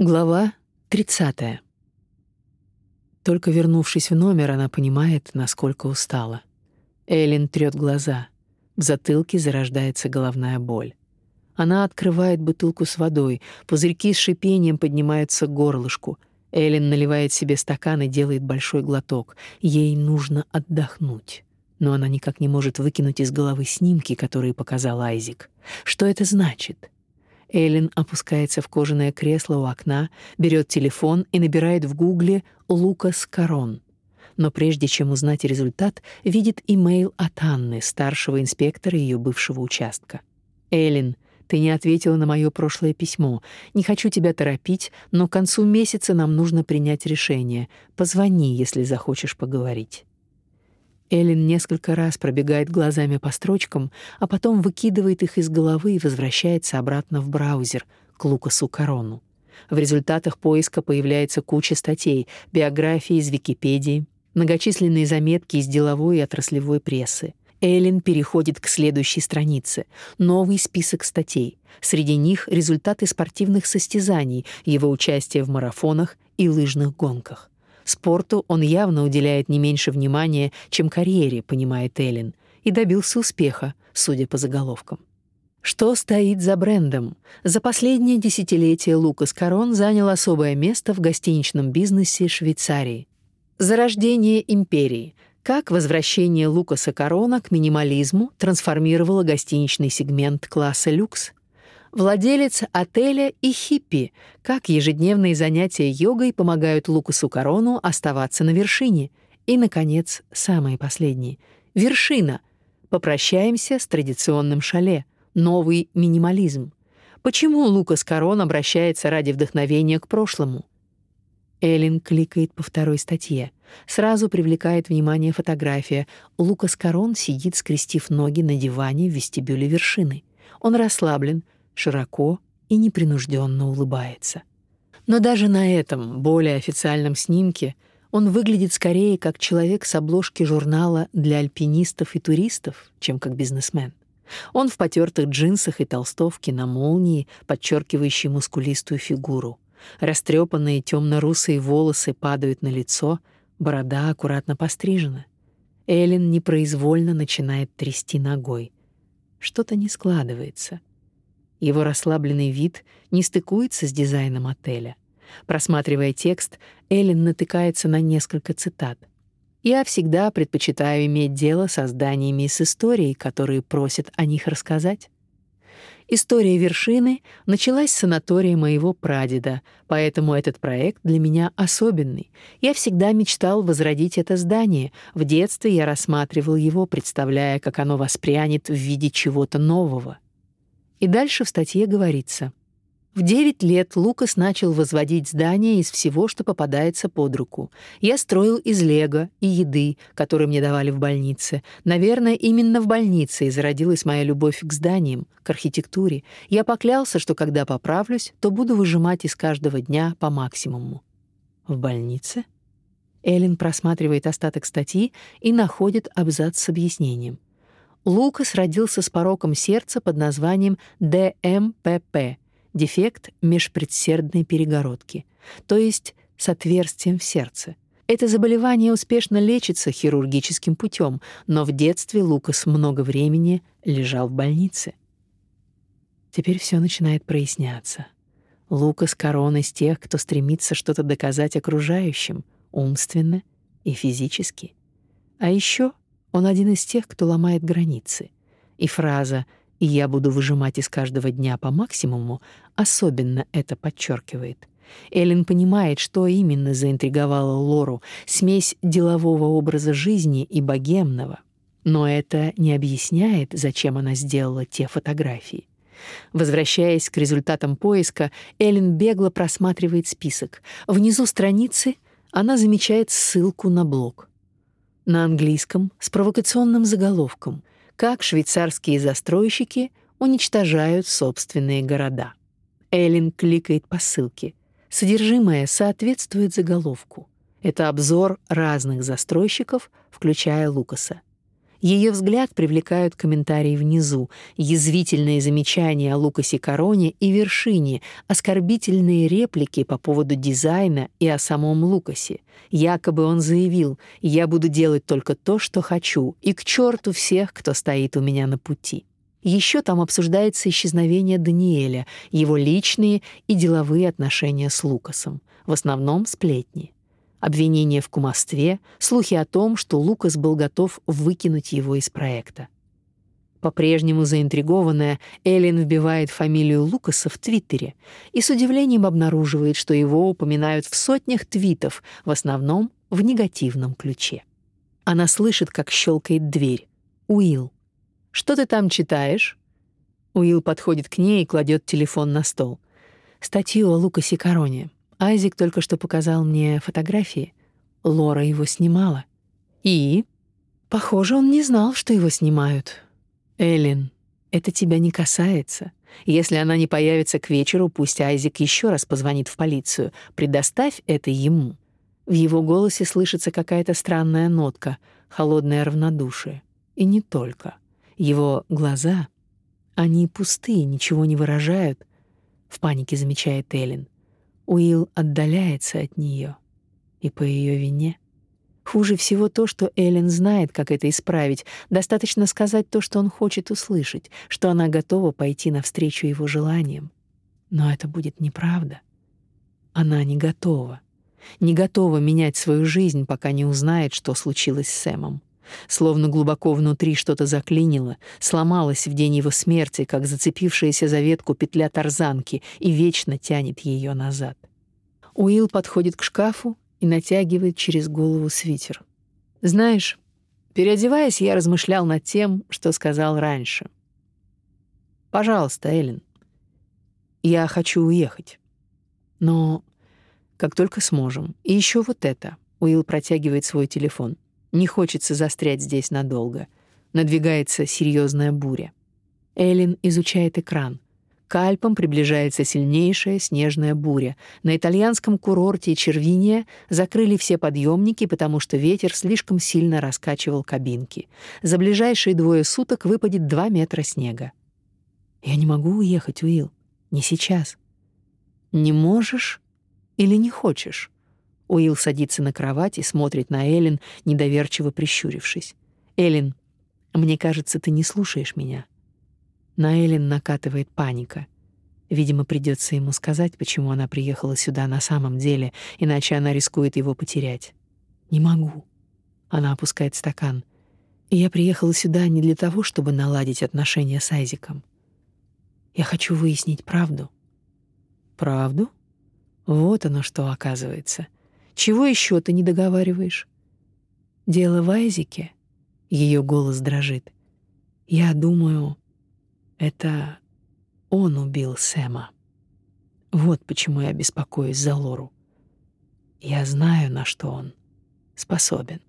Глава 30. Только вернувшись в номер, она понимает, насколько устала. Эллен трёт глаза. В затылке зарождается головная боль. Она открывает бутылку с водой, пузырьки с шипением поднимаются к горлышку. Эллен наливает себе стакан и делает большой глоток. Ей нужно отдохнуть. Но она никак не может выкинуть из головы снимки, которые показал Айзик. Что это значит? Эллен опускается в кожаное кресло у окна, берет телефон и набирает в Гугле «Лукас Корон». Но прежде чем узнать результат, видит имейл от Анны, старшего инспектора ее бывшего участка. «Эллен, ты не ответила на мое прошлое письмо. Не хочу тебя торопить, но к концу месяца нам нужно принять решение. Позвони, если захочешь поговорить». Эллен несколько раз пробегает глазами по строчкам, а потом выкидывает их из головы и возвращается обратно в браузер к Лукасу Корону. В результатах поиска появляется куча статей, биографии из Википедии, многочисленные заметки из деловой и отраслевой прессы. Эллен переходит к следующей странице. Новый список статей. Среди них результаты спортивных состязаний, его участие в марафонах и лыжных гонках. Спорту он явно уделяет не меньше внимания, чем карьере, понимает Эллен, и добился успеха, судя по заголовкам. Что стоит за брендом? За последнее десятилетие Лукас Корон занял особое место в гостиничном бизнесе Швейцарии. Зарождение империи. Как возвращение Лукаса Корона к минимализму трансформировало гостиничный сегмент класса люкс? Владелец отеля и хиппи, как ежедневные занятия йогой помогают Лукасу Корону оставаться на вершине. И, наконец, самое последнее — вершина. Попрощаемся с традиционным шале. Новый минимализм. Почему Лукас Корон обращается ради вдохновения к прошлому? Эллен кликает по второй статье. Сразу привлекает внимание фотография. Лукас Корон сидит, скрестив ноги на диване в вестибюле вершины. Он расслаблен, широко и непринужденно улыбается. Но даже на этом, более официальном снимке он выглядит скорее как человек с обложки журнала для альпинистов и туристов, чем как бизнесмен. Он в потертых джинсах и толстовке на молнии, подчеркивающей мускулистую фигуру. Растрепанные темно-русые волосы падают на лицо, борода аккуратно пострижена. Эллен непроизвольно начинает трясти ногой. Что-то не складывается. Его расслабленный вид не стыкуется с дизайном отеля. Просматривая текст, Эллен натыкается на несколько цитат. «Я всегда предпочитаю иметь дело со зданиями с историей, которые просят о них рассказать. История вершины началась с санатория моего прадеда, поэтому этот проект для меня особенный. Я всегда мечтал возродить это здание. В детстве я рассматривал его, представляя, как оно воспрянет в виде чего-то нового. И дальше в статье говорится: в 9 лет Лукас начал возводить здания из всего, что попадается под руку. Я строил из лего и еды, которые мне давали в больнице. Наверное, именно в больнице и зародилась моя любовь к зданиям, к архитектуре. Я поклялся, что когда поправлюсь, то буду выжимать из каждого дня по максимуму. В больнице? Эллен просматривает остаток статьи и находит абзац с объяснением. Лукас родился с пороком сердца под названием ДМПП — дефект межпредсердной перегородки, то есть с отверстием в сердце. Это заболевание успешно лечится хирургическим путем, но в детстве Лукас много времени лежал в больнице. Теперь все начинает проясняться. Лукас корон из тех, кто стремится что-то доказать окружающим, умственно и физически. А еще он один из тех, кто ломает границы. И фраза «и я буду выжимать из каждого дня по максимуму» особенно это подчеркивает. Эллен понимает, что именно заинтриговало Лору — смесь делового образа жизни и богемного. Но это не объясняет, зачем она сделала те фотографии. Возвращаясь к результатам поиска, Эллен бегло просматривает список. Внизу страницы она замечает ссылку на блог на английском с провокационным заголовком «Как швейцарские застройщики уничтожают собственные города». Эллен кликает по ссылке. Содержимое соответствует заголовку. Это обзор разных застройщиков, включая Лукаса. Ее взгляд привлекают комментарии внизу, язвительные замечания о Лукасе Короне и вершине, оскорбительные реплики по поводу дизайна и о самом Лукасе. Якобы он заявил: "Я буду делать только то, что хочу, и к черту всех, кто стоит у меня на пути". Еще там обсуждается исчезновение Даниэля, его личные и деловые отношения с Лукасом, в основном сплетни обвинения в кумовстве, слухи о том, что Лукас был готов выкинуть его из проекта. По-прежнему заинтригованная, Эллен вбивает фамилию Лукаса в Твиттере и с удивлением обнаруживает, что его упоминают в сотнях твитов, в основном в негативном ключе. Она слышит, как щелкает дверь. Уилл. «Что ты там читаешь?» Уилл подходит к ней и кладет телефон на стол. «Статью о Лукасе Короне. Айзик только что показал мне фотографии. Лора его снимала. И? Похоже, он не знал, что его снимают. Эллен, это тебя не касается. Если она не появится к вечеру, пусть Айзик еще раз позвонит в полицию. Предоставь это ему. В его голосе слышится какая-то странная нотка, холодное равнодушие. И не только. Его глаза, они пустые, ничего не выражают. В панике замечает Эллен. Уилл отдаляется от нее, и по ее вине. Хуже всего то, что Эллен знает, как это исправить. Достаточно сказать то, что он хочет услышать, что она готова пойти навстречу его желаниям. Но это будет неправда. Она не готова. Не готова менять свою жизнь, пока не узнает, что случилось с Сэмом. Словно глубоко внутри что-то заклинило, сломалось в день его смерти, как зацепившаяся за ветку петля тарзанки, и вечно тянет ее назад. Уилл подходит к шкафу и натягивает через голову свитер. Знаешь, переодеваясь, я размышлял над тем, что сказал раньше. Пожалуйста, Эллен. Я хочу уехать. Но как только сможем. И еще вот это. Уилл протягивает свой телефон. Не хочется застрять здесь надолго. Надвигается серьезная буря. Эллен изучает экран. К Альпам приближается сильнейшая снежная буря. На итальянском курорте Червиния закрыли все подъемники, потому что ветер слишком сильно раскачивал кабинки. За ближайшие двое суток выпадет два метра снега. Я не могу уехать, Уилл. Не сейчас. Не можешь или не хочешь? Уилл садится на кровать и смотрит на Эллен, недоверчиво прищурившись. «Эллен, мне кажется, ты не слушаешь меня». На Эллен накатывает паника. Видимо, придется ему сказать, почему она приехала сюда на самом деле, иначе она рискует его потерять. «Не могу». Она опускает стакан. Я приехала сюда не для того, чтобы наладить отношения с Айзиком. Я хочу выяснить правду. Правду? Вот оно что оказывается. Чего еще ты не договариваешь? Дело в Айзике. Ее голос дрожит. Я думаю, это он убил Сэма. Вот почему я беспокоюсь за Лору. Я знаю, на что он способен.